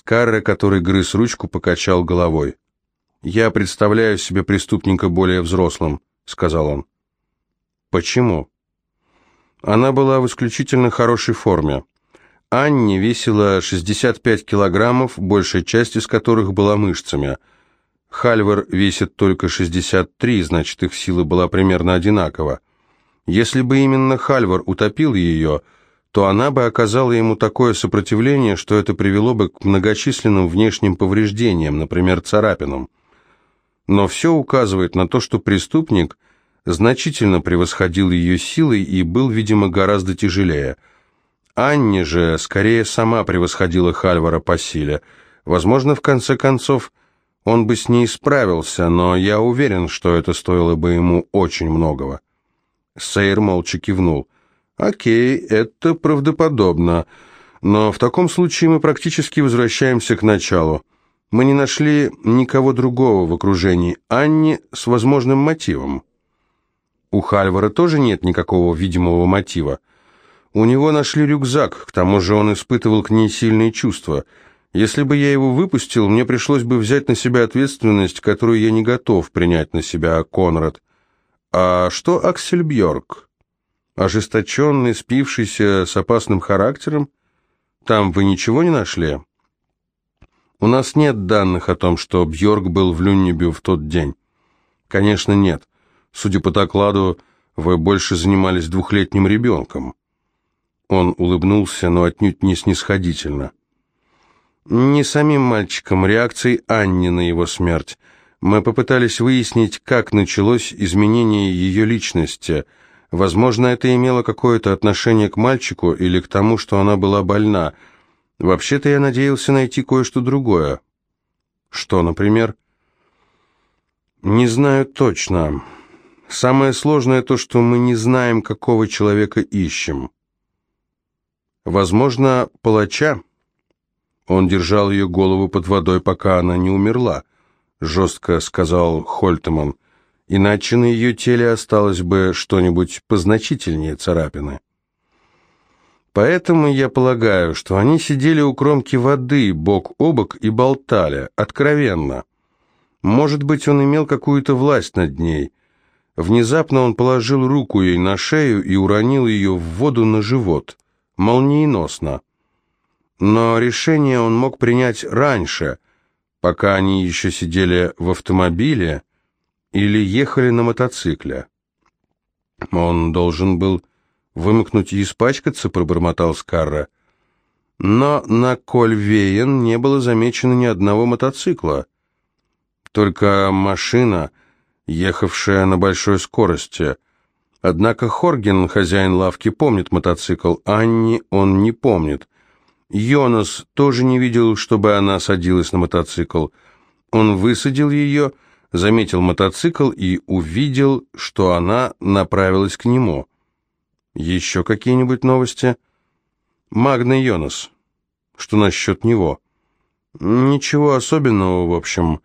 Скарре, который грыз ручку, покачал головой. «Я представляю себе преступника более взрослым», — сказал он. «Почему?» Она была в исключительно хорошей форме. Анне весила 65 килограммов, большая часть из которых была мышцами. Хальвар весит только 63, значит, их сила была примерно одинакова. Если бы именно Хальвар утопил ее, то она бы оказала ему такое сопротивление, что это привело бы к многочисленным внешним повреждениям, например, царапинам. Но все указывает на то, что преступник значительно превосходил ее силой и был, видимо, гораздо тяжелее. Анне же скорее сама превосходила Хальвара по силе. Возможно, в конце концов, он бы с ней справился, но я уверен, что это стоило бы ему очень многого. Сейр молча кивнул. «Окей, это правдоподобно. Но в таком случае мы практически возвращаемся к началу. Мы не нашли никого другого в окружении Анни с возможным мотивом. У Хальвара тоже нет никакого видимого мотива. У него нашли рюкзак, к тому же он испытывал к ней сильные чувства. Если бы я его выпустил, мне пришлось бы взять на себя ответственность, которую я не готов принять на себя, Конрад. А что Аксель Бьорк? Ожесточенный, спившийся, с опасным характером? Там вы ничего не нашли? У нас нет данных о том, что Бьорк был в Люннебю в тот день. Конечно, нет. Судя по докладу, вы больше занимались двухлетним ребенком. Он улыбнулся, но отнюдь не снисходительно. Не самим мальчиком, реакцией Анни на его смерть. Мы попытались выяснить, как началось изменение ее личности. Возможно, это имело какое-то отношение к мальчику или к тому, что она была больна. Вообще-то я надеялся найти кое-что другое. Что, например? Не знаю точно. Самое сложное то, что мы не знаем, какого человека ищем. Возможно, палача. Он держал ее голову под водой, пока она не умерла. — жестко сказал Хольтеман, — «иначе на ее теле осталось бы что-нибудь позначительнее царапины». Поэтому я полагаю, что они сидели у кромки воды, бок о бок, и болтали, откровенно. Может быть, он имел какую-то власть над ней. Внезапно он положил руку ей на шею и уронил ее в воду на живот. Молниеносно. Но решение он мог принять раньше — пока они еще сидели в автомобиле или ехали на мотоцикле. Он должен был вымокнуть и испачкаться, пробормотал Скарра. Но на Кольвейен не было замечено ни одного мотоцикла. Только машина, ехавшая на большой скорости. Однако Хорген, хозяин лавки, помнит мотоцикл, Анни он не помнит. Йонас тоже не видел, чтобы она садилась на мотоцикл. Он высадил ее, заметил мотоцикл и увидел, что она направилась к нему. Еще какие-нибудь новости? Магна Йонас. Что насчет него? Ничего особенного, в общем.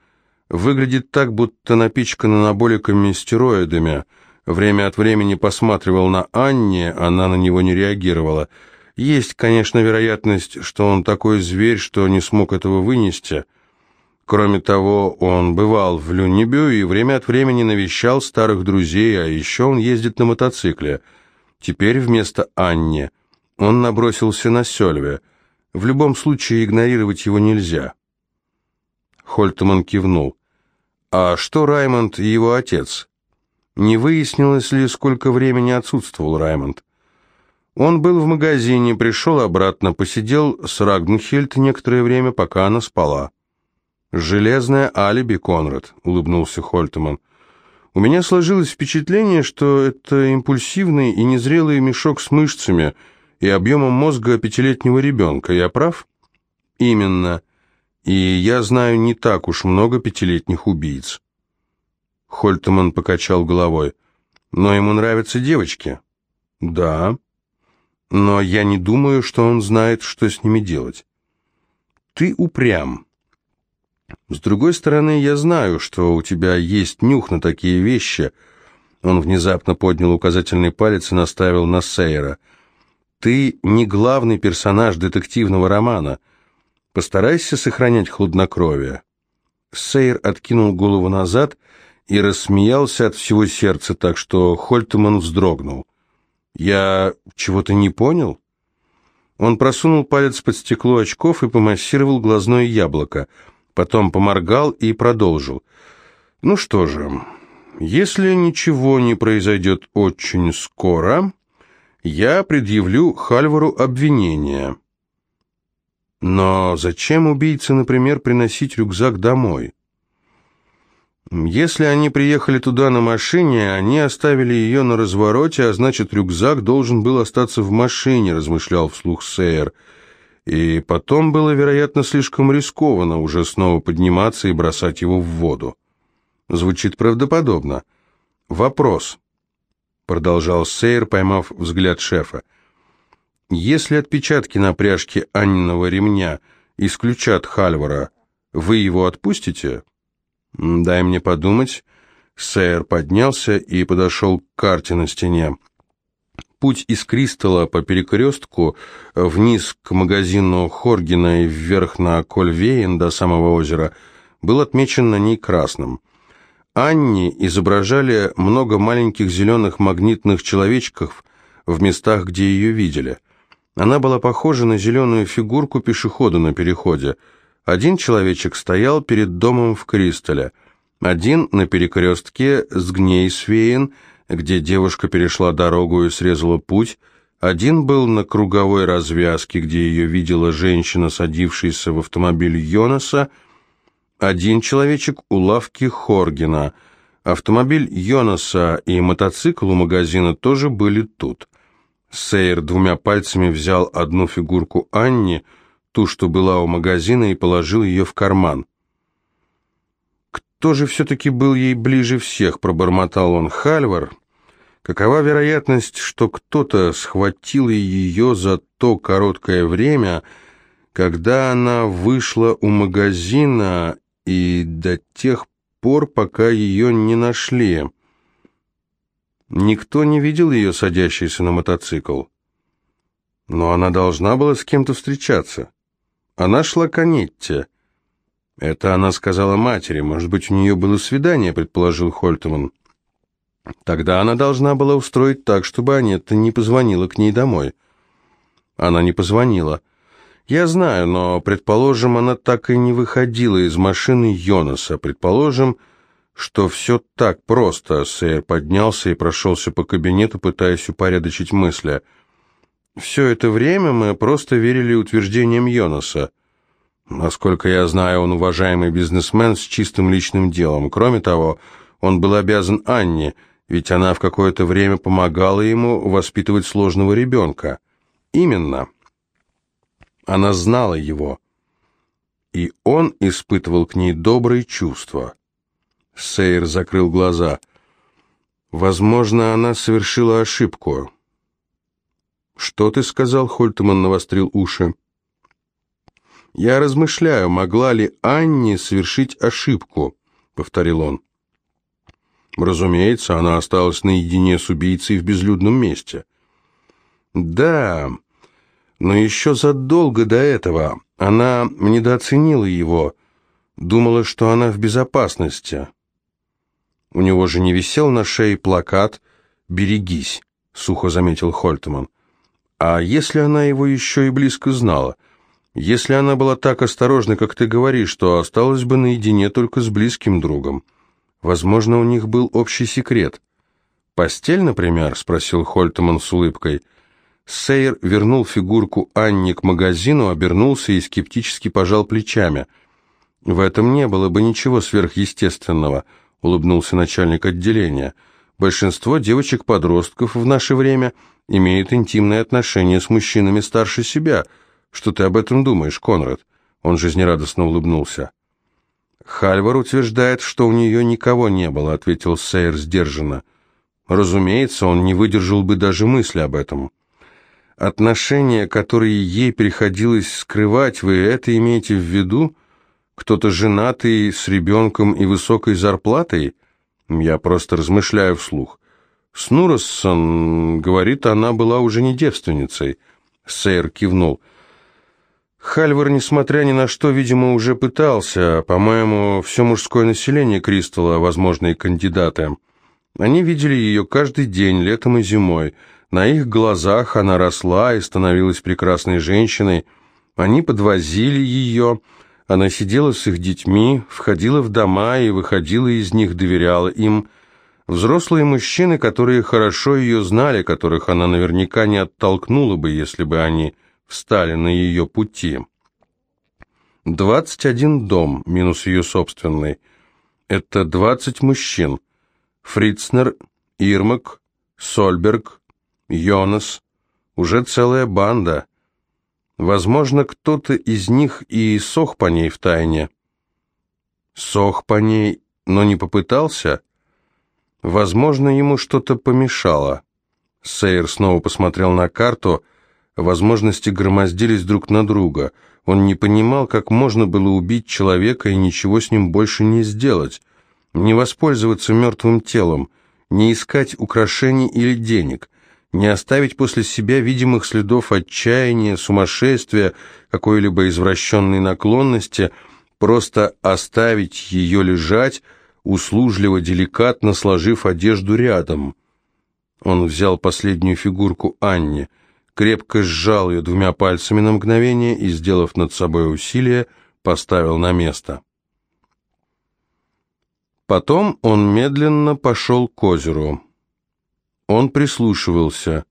Выглядит так, будто напичкана анаболиками стероидами. Время от времени посматривал на Анне, она на него не реагировала. Есть, конечно, вероятность, что он такой зверь, что не смог этого вынести. Кроме того, он бывал в Люнебю и время от времени навещал старых друзей, а еще он ездит на мотоцикле. Теперь вместо Анни он набросился на Сёльве. В любом случае игнорировать его нельзя. Хольтман кивнул. «А что Раймонд и его отец?» Не выяснилось ли, сколько времени отсутствовал Раймонд? Он был в магазине, пришел обратно, посидел с Рагнхельд некоторое время, пока она спала. «Железное алиби, Конрад», — улыбнулся Хольтеман. «У меня сложилось впечатление, что это импульсивный и незрелый мешок с мышцами и объемом мозга пятилетнего ребенка. Я прав?» «Именно. И я знаю не так уж много пятилетних убийц». Хольтеман покачал головой. «Но ему нравятся девочки». «Да» но я не думаю, что он знает, что с ними делать. Ты упрям. С другой стороны, я знаю, что у тебя есть нюх на такие вещи. Он внезапно поднял указательный палец и наставил на Сейра. Ты не главный персонаж детективного романа. Постарайся сохранять хладнокровие». Сейр откинул голову назад и рассмеялся от всего сердца, так что Хольтеман вздрогнул. «Я чего-то не понял?» Он просунул палец под стекло очков и помассировал глазное яблоко, потом поморгал и продолжил. «Ну что же, если ничего не произойдет очень скоро, я предъявлю Хальвару обвинение». Но зачем убийце, например, приносить рюкзак домой? Если они приехали туда на машине, они оставили ее на развороте, а значит, рюкзак должен был остаться в машине, размышлял вслух Сейер. И потом было, вероятно, слишком рискованно уже снова подниматься и бросать его в воду. Звучит правдоподобно. Вопрос, продолжал Сейер, поймав взгляд шефа. Если отпечатки на пряжке Анниного ремня исключат Хальвара, вы его отпустите? «Дай мне подумать». Сэр поднялся и подошел к карте на стене. Путь из Кристалла по перекрестку вниз к магазину Хоргина и вверх на Кольвейн до самого озера был отмечен на ней красным. Анни изображали много маленьких зеленых магнитных человечков в местах, где ее видели. Она была похожа на зеленую фигурку пешехода на переходе – один человечек стоял перед домом в Кристалле, один на перекрестке с Гнейсвеен, где девушка перешла дорогу и срезала путь, один был на круговой развязке, где ее видела женщина, садившаяся в автомобиль Йонаса, один человечек у лавки Хоргена. Автомобиль Йонаса и мотоцикл у магазина тоже были тут. Сейер двумя пальцами взял одну фигурку Анни, ту, что была у магазина, и положил ее в карман. «Кто же все-таки был ей ближе всех?» – пробормотал он. «Хальвар? Какова вероятность, что кто-то схватил ее за то короткое время, когда она вышла у магазина и до тех пор, пока ее не нашли?» Никто не видел ее садящейся на мотоцикл. Но она должна была с кем-то встречаться. Она шла к Анетте. Это она сказала матери. Может быть, у нее было свидание, предположил Хольтман. Тогда она должна была устроить так, чтобы Анетта не позвонила к ней домой. Она не позвонила. Я знаю, но, предположим, она так и не выходила из машины Йонаса. Предположим, что все так просто. Сэр поднялся и прошелся по кабинету, пытаясь упорядочить мысли – все это время мы просто верили утверждениям Йонаса. Насколько я знаю, он уважаемый бизнесмен с чистым личным делом. Кроме того, он был обязан Анне, ведь она в какое-то время помогала ему воспитывать сложного ребенка. Именно. Она знала его. И он испытывал к ней добрые чувства. Сейр закрыл глаза. Возможно, она совершила ошибку. «Что ты сказал?» — Хольтман навострил уши. «Я размышляю, могла ли Анни совершить ошибку», — повторил он. Разумеется, она осталась наедине с убийцей в безлюдном месте. Да, но еще задолго до этого она недооценила его, думала, что она в безопасности. У него же не висел на шее плакат «Берегись», — сухо заметил Хольтман. А если она его еще и близко знала? Если она была так осторожна, как ты говоришь, то осталась бы наедине только с близким другом. Возможно, у них был общий секрет. «Постель, например?» — спросил Хольтман с улыбкой. Сейер вернул фигурку Анни к магазину, обернулся и скептически пожал плечами. «В этом не было бы ничего сверхъестественного», — улыбнулся начальник отделения. «Большинство девочек-подростков в наше время имеет интимные отношения с мужчинами старше себя. Что ты об этом думаешь, Конрад?» Он жизнерадостно улыбнулся. «Хальвар утверждает, что у нее никого не было», — ответил Сейер сдержанно. «Разумеется, он не выдержал бы даже мысли об этом». «Отношения, которые ей приходилось скрывать, вы это имеете в виду? Кто-то женатый, с ребенком и высокой зарплатой?» Я просто размышляю вслух. Снуроссон говорит, она была уже не девственницей. Сейр кивнул. Хальвар, несмотря ни на что, видимо, уже пытался. По-моему, все мужское население Кристалла, возможные кандидаты. Они видели ее каждый день, летом и зимой. На их глазах она росла и становилась прекрасной женщиной. Они подвозили ее. Она сидела с их детьми, входила в дома и выходила из них, доверяла им. Взрослые мужчины, которые хорошо ее знали, которых она наверняка не оттолкнула бы, если бы они встали на ее пути. Двадцать один дом, минус ее собственный. Это двадцать мужчин. Фрицнер, Ирмак, Сольберг, Йонас. Уже целая банда. Возможно, кто-то из них и сох по ней в тайне. Сох по ней, но не попытался? Возможно, ему что-то помешало. Сейер снова посмотрел на карту — Возможности громоздились друг на друга. Он не понимал, как можно было убить человека и ничего с ним больше не сделать. Не воспользоваться мертвым телом, не искать украшений или денег, не оставить после себя видимых следов отчаяния, сумасшествия, какой-либо извращенной наклонности, просто оставить ее лежать, услужливо, деликатно сложив одежду рядом. Он взял последнюю фигурку Анни – крепко сжал ее двумя пальцами на мгновение и, сделав над собой усилие, поставил на место. Потом он медленно пошел к озеру. Он прислушивался,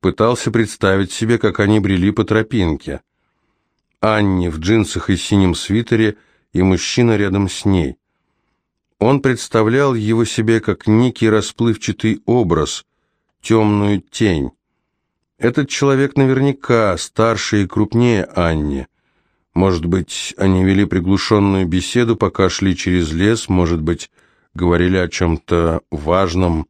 пытался представить себе, как они брели по тропинке. Анни в джинсах и синем свитере и мужчина рядом с ней. Он представлял его себе как некий расплывчатый образ, темную тень. Этот человек наверняка старше и крупнее Анни. Может быть, они вели приглушенную беседу, пока шли через лес, может быть, говорили о чем-то важном.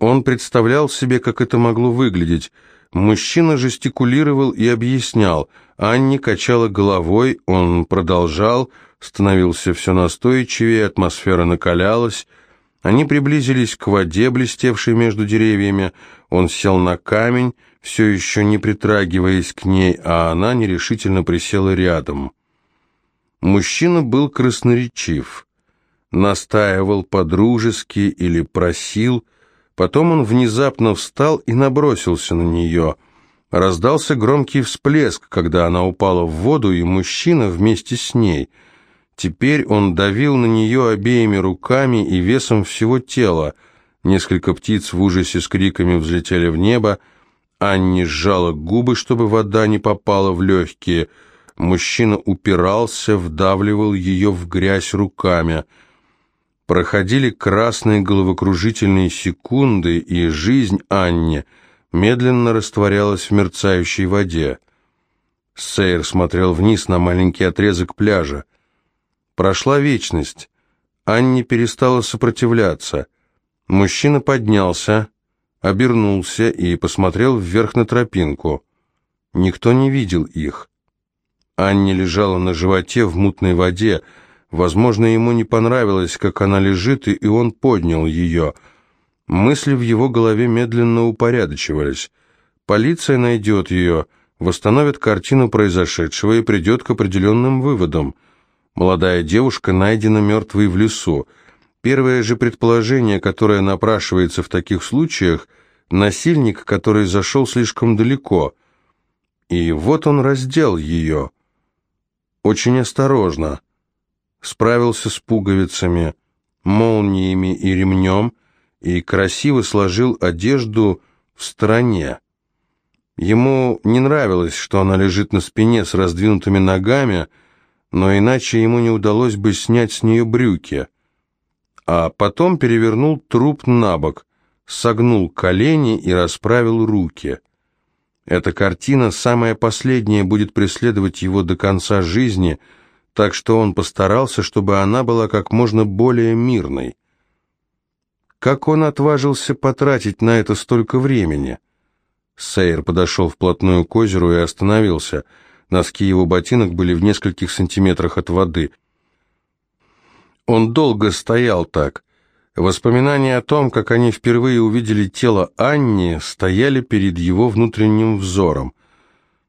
Он представлял себе, как это могло выглядеть. Мужчина жестикулировал и объяснял. Анни качала головой, он продолжал, становился все настойчивее, атмосфера накалялась. Они приблизились к воде, блестевшей между деревьями. Он сел на камень, все еще не притрагиваясь к ней, а она нерешительно присела рядом. Мужчина был красноречив. Настаивал по-дружески или просил. Потом он внезапно встал и набросился на нее. Раздался громкий всплеск, когда она упала в воду, и мужчина вместе с ней — Теперь он давил на нее обеими руками и весом всего тела. Несколько птиц в ужасе с криками взлетели в небо. Анни сжала губы, чтобы вода не попала в легкие. Мужчина упирался, вдавливал ее в грязь руками. Проходили красные головокружительные секунды, и жизнь Анни медленно растворялась в мерцающей воде. Сейр смотрел вниз на маленький отрезок пляжа. Прошла вечность. Анни перестала сопротивляться. Мужчина поднялся, обернулся и посмотрел вверх на тропинку. Никто не видел их. Анни лежала на животе в мутной воде. Возможно, ему не понравилось, как она лежит, и он поднял ее. Мысли в его голове медленно упорядочивались. Полиция найдет ее, восстановит картину произошедшего и придет к определенным выводам. Молодая девушка найдена мертвой в лесу. Первое же предположение, которое напрашивается в таких случаях, насильник, который зашел слишком далеко. И вот он раздел ее. Очень осторожно. Справился с пуговицами, молниями и ремнем, и красиво сложил одежду в стороне. Ему не нравилось, что она лежит на спине с раздвинутыми ногами, но иначе ему не удалось бы снять с нее брюки. А потом перевернул труп на бок, согнул колени и расправил руки. Эта картина, самая последняя, будет преследовать его до конца жизни, так что он постарался, чтобы она была как можно более мирной. Как он отважился потратить на это столько времени? Сейер подошел вплотную к озеру и остановился – Носки его ботинок были в нескольких сантиметрах от воды. Он долго стоял так. Воспоминания о том, как они впервые увидели тело Анни, стояли перед его внутренним взором.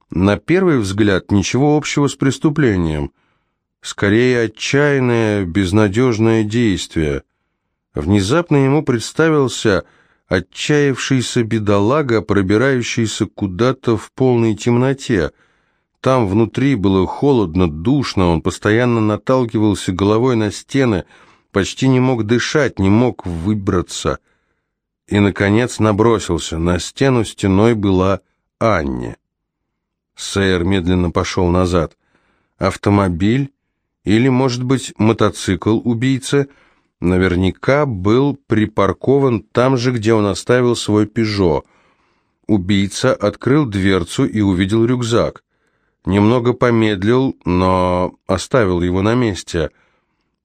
На первый взгляд ничего общего с преступлением. Скорее отчаянное, безнадежное действие. Внезапно ему представился отчаявшийся бедолага, пробирающийся куда-то в полной темноте. Там внутри было холодно, душно, он постоянно наталкивался головой на стены, почти не мог дышать, не мог выбраться. И, наконец, набросился. На стену стеной была Анне. Сейер медленно пошел назад. Автомобиль или, может быть, мотоцикл убийцы – наверняка был припаркован там же, где он оставил свой «Пежо». Убийца открыл дверцу и увидел рюкзак. Немного помедлил, но оставил его на месте.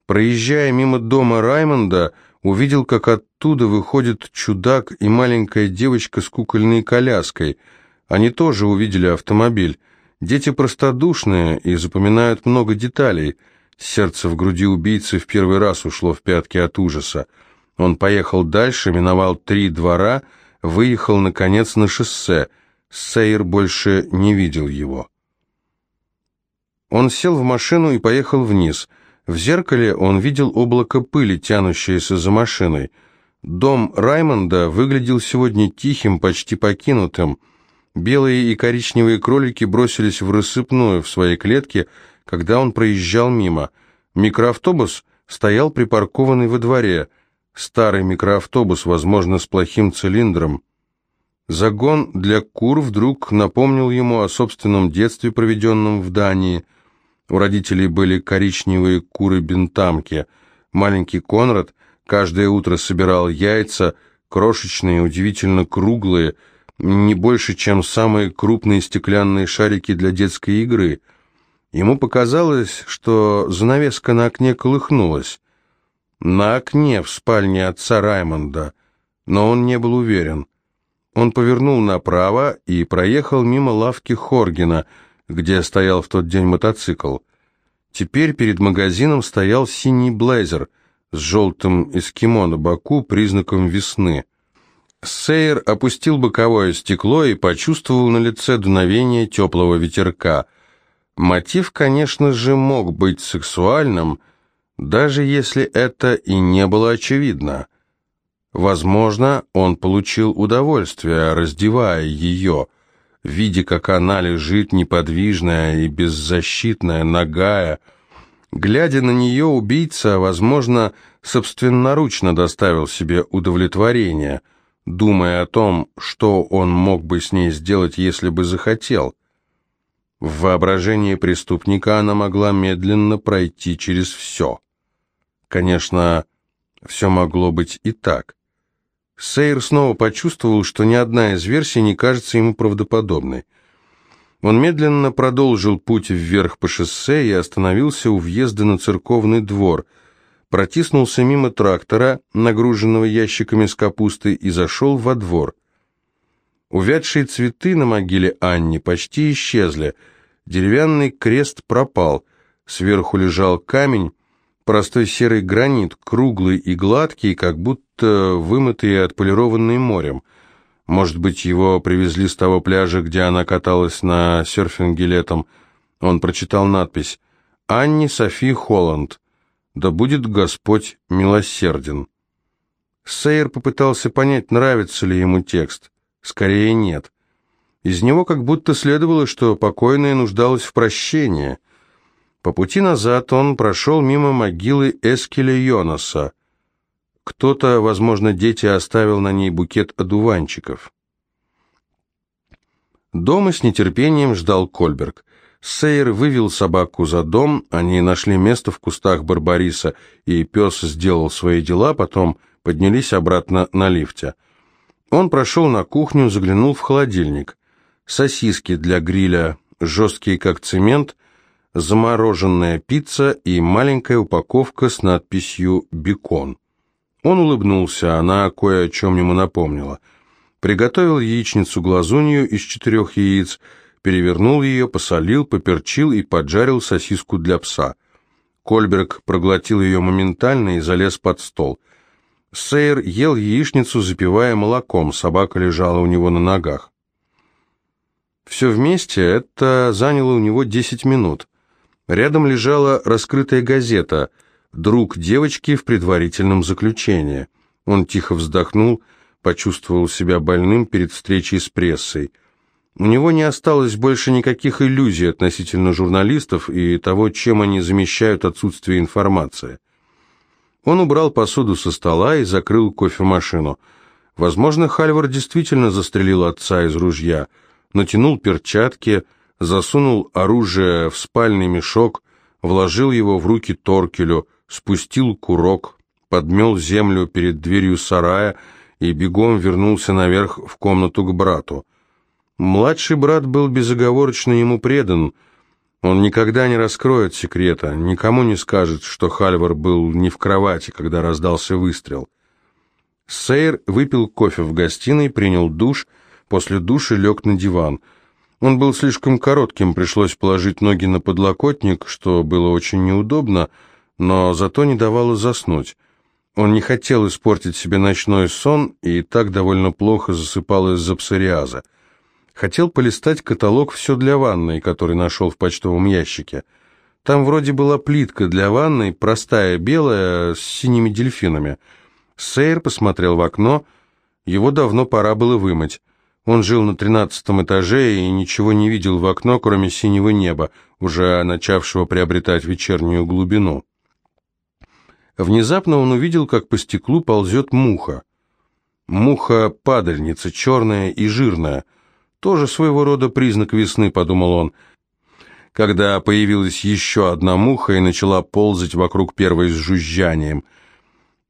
Проезжая мимо дома Раймонда, увидел, как оттуда выходит чудак и маленькая девочка с кукольной коляской. Они тоже увидели автомобиль. Дети простодушные и запоминают много деталей – Сердце в груди убийцы в первый раз ушло в пятки от ужаса. Он поехал дальше, миновал три двора, выехал, наконец, на шоссе. Сейр больше не видел его. Он сел в машину и поехал вниз. В зеркале он видел облако пыли, тянущееся за машиной. Дом Раймонда выглядел сегодня тихим, почти покинутым. Белые и коричневые кролики бросились в рассыпную в своей клетке, когда он проезжал мимо. Микроавтобус стоял припаркованный во дворе. Старый микроавтобус, возможно, с плохим цилиндром. Загон для кур вдруг напомнил ему о собственном детстве, проведенном в Дании. У родителей были коричневые куры-бентамки. Маленький Конрад каждое утро собирал яйца, крошечные, удивительно круглые, не больше, чем самые крупные стеклянные шарики для детской игры – Ему показалось, что занавеска на окне колыхнулась. На окне в спальне отца Раймонда, но он не был уверен. Он повернул направо и проехал мимо лавки Хоргена, где стоял в тот день мотоцикл. Теперь перед магазином стоял синий блейзер с желтым эскимо на боку, признаком весны. Сейер опустил боковое стекло и почувствовал на лице дуновение теплого ветерка – Мотив, конечно же, мог быть сексуальным, даже если это и не было очевидно. Возможно, он получил удовольствие, раздевая ее, видя, как она лежит неподвижная и беззащитная, нагая. Глядя на нее, убийца, возможно, собственноручно доставил себе удовлетворение, думая о том, что он мог бы с ней сделать, если бы захотел. В воображении преступника она могла медленно пройти через все. Конечно, все могло быть и так. Сейр снова почувствовал, что ни одна из версий не кажется ему правдоподобной. Он медленно продолжил путь вверх по шоссе и остановился у въезда на церковный двор, протиснулся мимо трактора, нагруженного ящиками с капустой, и зашел во двор. Увядшие цветы на могиле Анни почти исчезли – Деревянный крест пропал. Сверху лежал камень, простой серый гранит, круглый и гладкий, как будто вымытый и отполированный морем. Может быть, его привезли с того пляжа, где она каталась на серфинге летом. Он прочитал надпись «Анни Софи Холланд». «Да будет Господь милосерден». Сейер попытался понять, нравится ли ему текст. Скорее, нет. Из него как будто следовало, что покойная нуждалась в прощении. По пути назад он прошел мимо могилы Эскеля Йонаса. Кто-то, возможно, дети, оставил на ней букет одуванчиков. Дома с нетерпением ждал Кольберг. Сейер вывел собаку за дом, они нашли место в кустах Барбариса, и пес сделал свои дела, потом поднялись обратно на лифте. Он прошел на кухню, заглянул в холодильник сосиски для гриля, жесткие как цемент, замороженная пицца и маленькая упаковка с надписью «Бекон». Он улыбнулся, она кое о чем ему напомнила. Приготовил яичницу-глазунью из четырех яиц, перевернул ее, посолил, поперчил и поджарил сосиску для пса. Кольберг проглотил ее моментально и залез под стол. Сейер ел яичницу, запивая молоком, собака лежала у него на ногах. Все вместе это заняло у него 10 минут. Рядом лежала раскрытая газета «Друг девочки в предварительном заключении». Он тихо вздохнул, почувствовал себя больным перед встречей с прессой. У него не осталось больше никаких иллюзий относительно журналистов и того, чем они замещают отсутствие информации. Он убрал посуду со стола и закрыл кофемашину. Возможно, Хальвар действительно застрелил отца из ружья, натянул перчатки, засунул оружие в спальный мешок, вложил его в руки Торкелю, спустил курок, подмел землю перед дверью сарая и бегом вернулся наверх в комнату к брату. Младший брат был безоговорочно ему предан. Он никогда не раскроет секрета, никому не скажет, что Хальвар был не в кровати, когда раздался выстрел. Сейр выпил кофе в гостиной, принял душ, после души лег на диван. Он был слишком коротким, пришлось положить ноги на подлокотник, что было очень неудобно, но зато не давало заснуть. Он не хотел испортить себе ночной сон и так довольно плохо засыпал из-за псориаза. Хотел полистать каталог «Все для ванной», который нашел в почтовом ящике. Там вроде была плитка для ванной, простая, белая, с синими дельфинами. Сейр посмотрел в окно, его давно пора было вымыть. Он жил на тринадцатом этаже и ничего не видел в окно, кроме синего неба, уже начавшего приобретать вечернюю глубину. Внезапно он увидел, как по стеклу ползет муха. Муха-падальница, черная и жирная — тоже своего рода признак весны, подумал он, когда появилась еще одна муха и начала ползать вокруг первой с жужжанием.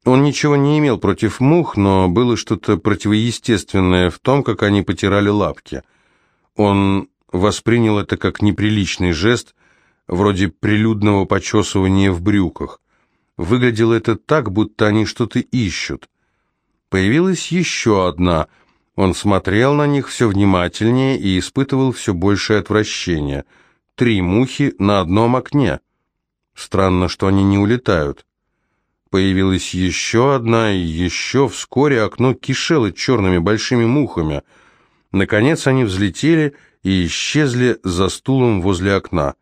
Он ничего не имел против мух, но было что-то противоестественное в том, как они потирали лапки. Он воспринял это как неприличный жест, вроде прилюдного почесывания в брюках. Выглядело это так, будто они что-то ищут. Появилась еще одна – он смотрел на них все внимательнее и испытывал все большее отвращение. Три мухи на одном окне. Странно, что они не улетают. Появилась еще одна, и еще вскоре окно кишело черными большими мухами. Наконец они взлетели и исчезли за стулом возле окна.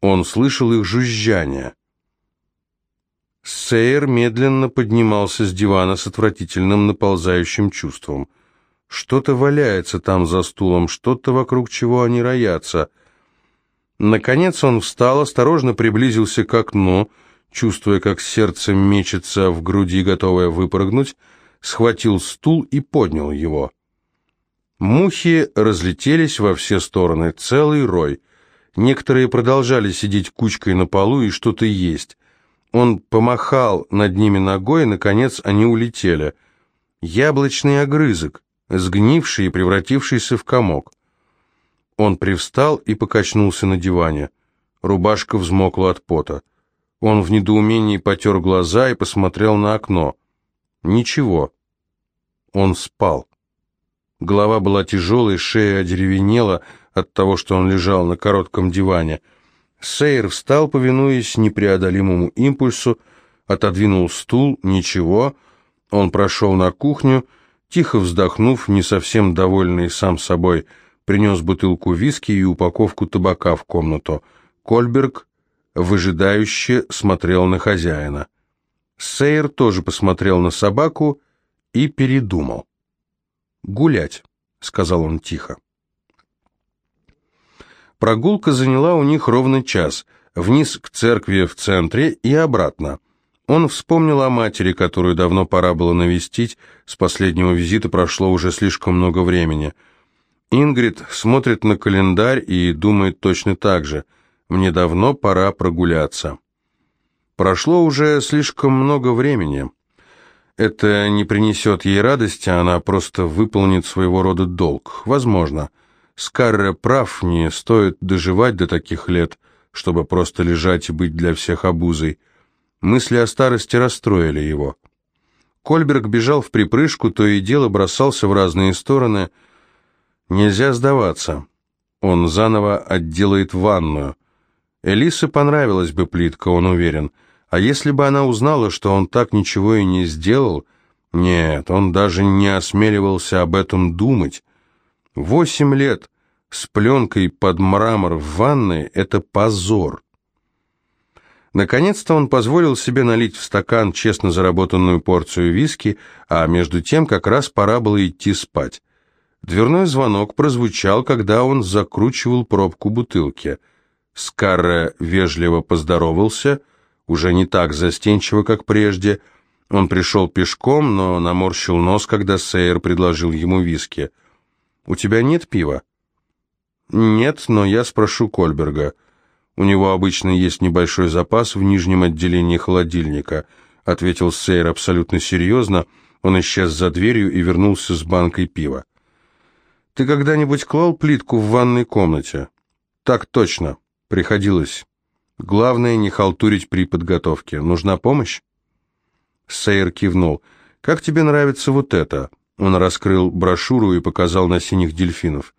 Он слышал их жужжание. Сейер медленно поднимался с дивана с отвратительным наползающим чувством – что-то валяется там за стулом, что-то вокруг чего они роятся. Наконец он встал, осторожно приблизился к окну, чувствуя, как сердце мечется в груди, готовое выпрыгнуть, схватил стул и поднял его. Мухи разлетелись во все стороны, целый рой. Некоторые продолжали сидеть кучкой на полу и что-то есть. Он помахал над ними ногой, и, наконец, они улетели. Яблочный огрызок сгнивший и превратившийся в комок. Он привстал и покачнулся на диване. Рубашка взмокла от пота. Он в недоумении потер глаза и посмотрел на окно. Ничего. Он спал. Голова была тяжелой, шея одеревенела от того, что он лежал на коротком диване. Сейр встал, повинуясь непреодолимому импульсу, отодвинул стул, ничего. Он прошел на кухню Тихо вздохнув, не совсем довольный сам собой, принес бутылку виски и упаковку табака в комнату. Кольберг выжидающе смотрел на хозяина. Сейер тоже посмотрел на собаку и передумал. «Гулять», — сказал он тихо. Прогулка заняла у них ровно час, вниз к церкви в центре и обратно. Он вспомнил о матери, которую давно пора было навестить, с последнего визита прошло уже слишком много времени. Ингрид смотрит на календарь и думает точно так же. «Мне давно пора прогуляться». Прошло уже слишком много времени. Это не принесет ей радости, она просто выполнит своего рода долг. Возможно. Скарре прав, не стоит доживать до таких лет, чтобы просто лежать и быть для всех обузой. Мысли о старости расстроили его. Кольберг бежал в припрыжку, то и дело бросался в разные стороны. Нельзя сдаваться. Он заново отделает ванную. Элисе понравилась бы плитка, он уверен. А если бы она узнала, что он так ничего и не сделал... Нет, он даже не осмеливался об этом думать. Восемь лет. с пленкой под мрамор в ванной – это позор. Наконец-то он позволил себе налить в стакан честно заработанную порцию виски, а между тем как раз пора было идти спать. Дверной звонок прозвучал, когда он закручивал пробку бутылки. Скарре вежливо поздоровался, уже не так застенчиво, как прежде. Он пришел пешком, но наморщил нос, когда Сейер предложил ему виски. «У тебя нет пива?» «Нет, но я спрошу Кольберга». У него обычно есть небольшой запас в нижнем отделении холодильника», — ответил Сейр абсолютно серьезно. Он исчез за дверью и вернулся с банкой пива. «Ты когда-нибудь клал плитку в ванной комнате?» «Так точно. Приходилось. Главное не халтурить при подготовке. Нужна помощь?» Сейр кивнул. «Как тебе нравится вот это?» Он раскрыл брошюру и показал на синих дельфинов.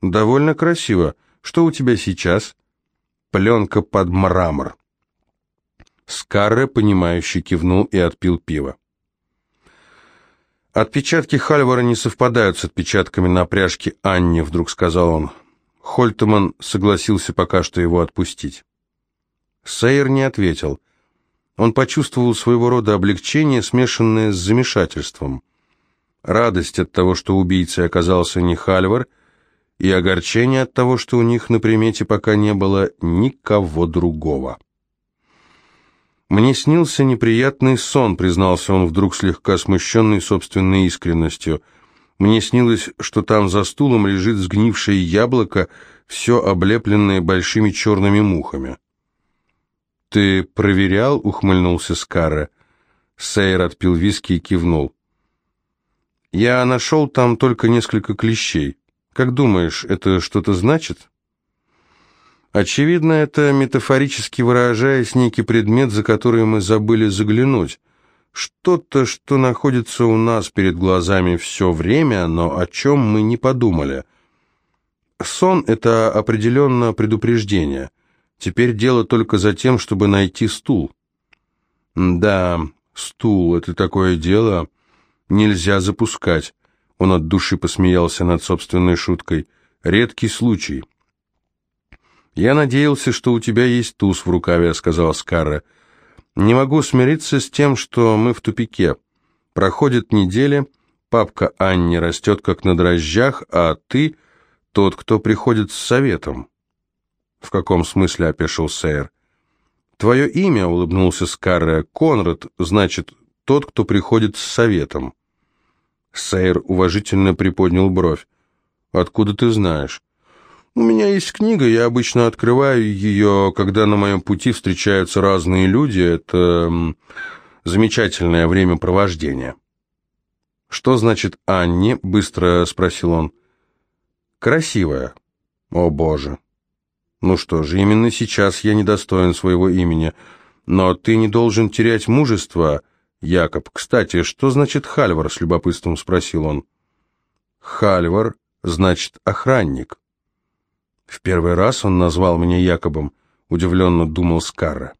«Довольно красиво. Что у тебя сейчас?» пленка под мрамор. Скарре, понимающе кивнул и отпил пиво. «Отпечатки Хальвара не совпадают с отпечатками на пряжке Анни», — вдруг сказал он. Хольтеман согласился пока что его отпустить. Сейер не ответил. Он почувствовал своего рода облегчение, смешанное с замешательством. Радость от того, что убийцей оказался не Хальвар — и огорчение от того, что у них на примете пока не было никого другого. «Мне снился неприятный сон», — признался он вдруг слегка смущенный собственной искренностью. «Мне снилось, что там за стулом лежит сгнившее яблоко, все облепленное большими черными мухами». «Ты проверял?» — ухмыльнулся Скарре. Сейр отпил виски и кивнул. «Я нашел там только несколько клещей. Как думаешь, это что-то значит? Очевидно, это, метафорически выражаясь, некий предмет, за который мы забыли заглянуть. Что-то, что находится у нас перед глазами все время, но о чем мы не подумали. Сон — это определенно предупреждение. Теперь дело только за тем, чтобы найти стул. Да, стул — это такое дело, нельзя запускать. Он от души посмеялся над собственной шуткой. «Редкий случай». «Я надеялся, что у тебя есть туз в рукаве», — сказал Скарра. «Не могу смириться с тем, что мы в тупике. Проходит неделя, папка Анни растет как на дрожжах, а ты — тот, кто приходит с советом». «В каком смысле?» — опешил Сейер. «Твое имя», — улыбнулся Скарре, — «Конрад, значит, тот, кто приходит с советом». Сейр уважительно приподнял бровь. «Откуда ты знаешь?» «У меня есть книга, я обычно открываю ее, когда на моем пути встречаются разные люди. Это замечательное времяпровождение». «Что значит Анни?» — быстро спросил он. «Красивая». «О, Боже!» «Ну что же, именно сейчас я недостоин своего имени. Но ты не должен терять мужество Якоб, кстати, что значит Хальвар? с любопытством спросил он. Хальвар значит охранник. В первый раз он назвал меня Якобом, удивленно думал Скарра.